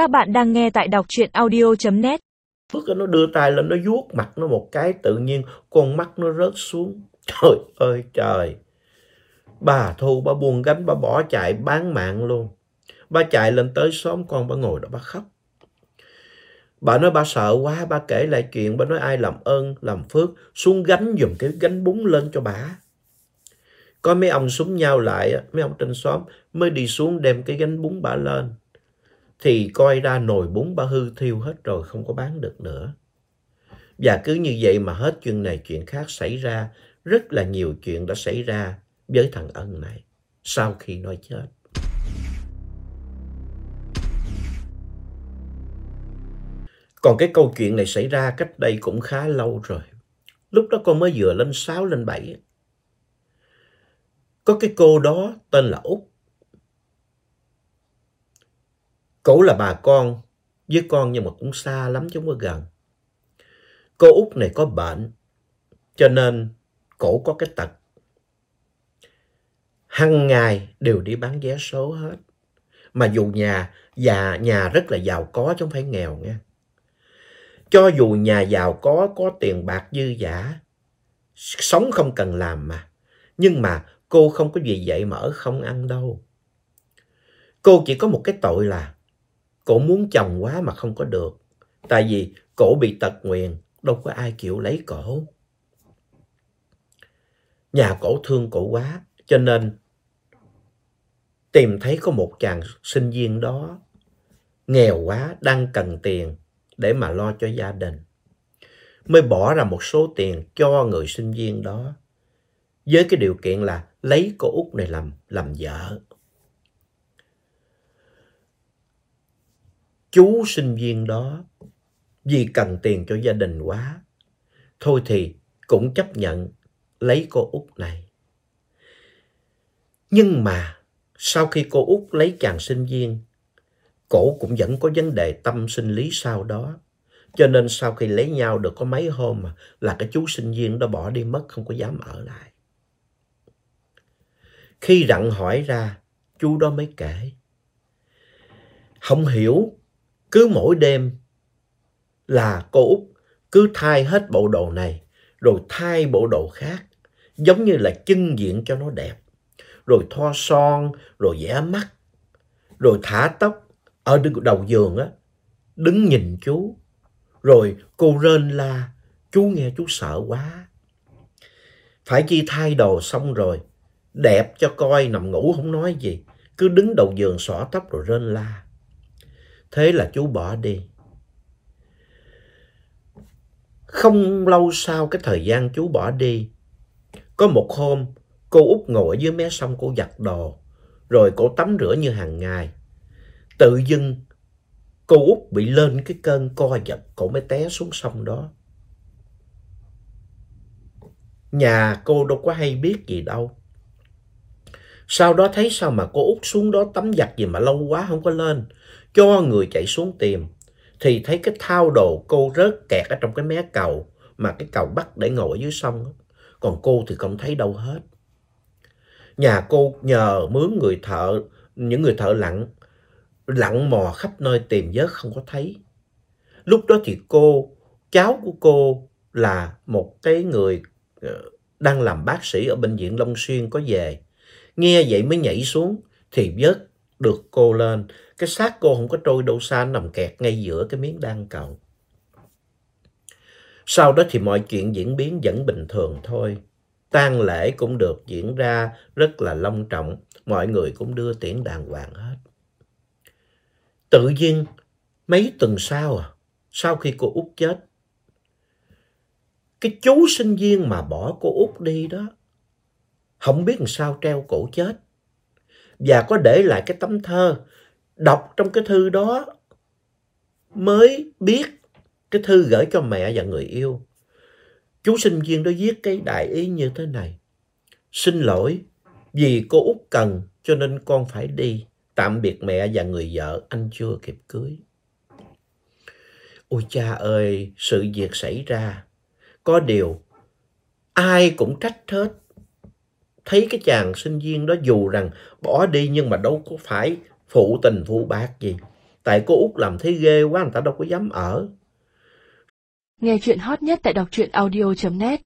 Các bạn đang nghe tại đọc truyện audio.net. Phước nó đưa tay lên nó vuốt mặt nó một cái tự nhiên con mắt nó rớt xuống. Trời ơi trời. Bà Thu bà buồn gánh bà bỏ chạy bán mạng luôn. Bà chạy lên tới xóm con bà ngồi đó bà khóc. Bà nói bà sợ quá, bà kể lại chuyện, bà nói ai làm ơn, làm phước, xuống gánh dùng cái gánh bún lên cho bà. Có mấy ông súng nhau lại, mấy ông trên xóm mới đi xuống đem cái gánh bún bà lên. Thì coi ra nồi bún ba hư thiêu hết rồi, không có bán được nữa. Và cứ như vậy mà hết chuyện này chuyện khác xảy ra, rất là nhiều chuyện đã xảy ra với thằng Ân này sau khi nó chết. Còn cái câu chuyện này xảy ra cách đây cũng khá lâu rồi. Lúc đó con mới vừa lên 6, lên 7. Có cái cô đó tên là Út. Cổ là bà con với con nhưng mà cũng xa lắm chứ không có gần. Cô Út này có bệnh cho nên cổ có cái tật. Hằng ngày đều đi bán vé số hết. Mà dù nhà, nhà, nhà rất là giàu có chứ không phải nghèo nha. Cho dù nhà giàu có, có tiền bạc dư giả, sống không cần làm mà. Nhưng mà cô không có gì vậy mà ở không ăn đâu. Cô chỉ có một cái tội là cổ muốn chồng quá mà không có được. Tại vì cổ bị tật nguyền, đâu có ai chịu lấy cổ. Nhà cổ thương cổ quá, cho nên tìm thấy có một chàng sinh viên đó nghèo quá, đang cần tiền để mà lo cho gia đình. Mới bỏ ra một số tiền cho người sinh viên đó với cái điều kiện là lấy cô Út này làm, làm vợ. Chú sinh viên đó vì cần tiền cho gia đình quá, thôi thì cũng chấp nhận lấy cô Út này. Nhưng mà sau khi cô Út lấy chàng sinh viên, cổ cũng vẫn có vấn đề tâm sinh lý sau đó. Cho nên sau khi lấy nhau được có mấy hôm mà là cái chú sinh viên đó bỏ đi mất không có dám ở lại. Khi rặn hỏi ra, chú đó mới kể. Không hiểu, cứ mỗi đêm là cô Út cứ thay hết bộ đồ này, rồi thay bộ đồ khác, giống như là chân diện cho nó đẹp. Rồi thoa son, rồi vẽ mắt, rồi thả tóc ở đầu giường á, đứng nhìn chú. Rồi cô rên la, chú nghe chú sợ quá. Phải chi thay đồ xong rồi, đẹp cho coi nằm ngủ không nói gì, cứ đứng đầu giường xõa tóc rồi rên la. Thế là chú bỏ đi. Không lâu sau cái thời gian chú bỏ đi, có một hôm cô út ngồi dưới mé sông cô giặt đồ, rồi cô tắm rửa như hàng ngày. Tự dưng cô út bị lên cái cơn co giật, cô mới té xuống sông đó. Nhà cô đâu có hay biết gì đâu. Sau đó thấy sao mà cô út xuống đó tắm giặt gì mà lâu quá không có lên. Cho người chạy xuống tìm. Thì thấy cái thao đồ cô rớt kẹt ở trong cái mé cầu. Mà cái cầu bắt để ngồi ở dưới sông. Còn cô thì không thấy đâu hết. Nhà cô nhờ mướn người thợ, những người thợ lặn. Lặn mò khắp nơi tìm vớt không có thấy. Lúc đó thì cô, cháu của cô là một cái người ờ, đang làm bác sĩ ở bệnh viện Long Xuyên có về. Nghe vậy mới nhảy xuống thì vớt được cô lên. Cái xác cô không có trôi đâu xa nằm kẹt ngay giữa cái miếng đan cầu. Sau đó thì mọi chuyện diễn biến vẫn bình thường thôi. tang lễ cũng được diễn ra rất là long trọng. Mọi người cũng đưa tiễn đàng hoàng hết. Tự nhiên mấy tuần sau à, sau khi cô út chết, cái chú sinh viên mà bỏ cô út đi đó, không biết làm sao treo cổ chết. Và có để lại cái tấm thơ, đọc trong cái thư đó mới biết cái thư gửi cho mẹ và người yêu. Chú sinh viên đó viết cái đại ý như thế này. Xin lỗi, vì cô út cần cho nên con phải đi. Tạm biệt mẹ và người vợ, anh chưa kịp cưới. Ôi cha ơi, sự việc xảy ra. Có điều, ai cũng trách hết thấy cái chàng sinh viên đó dù rằng bỏ đi nhưng mà đâu có phải phụ tình phụ bạc gì. Tại cô út làm thấy ghê quá, người ta đâu có dám ở. Nghe chuyện hot nhất tại đọc truyện audio.net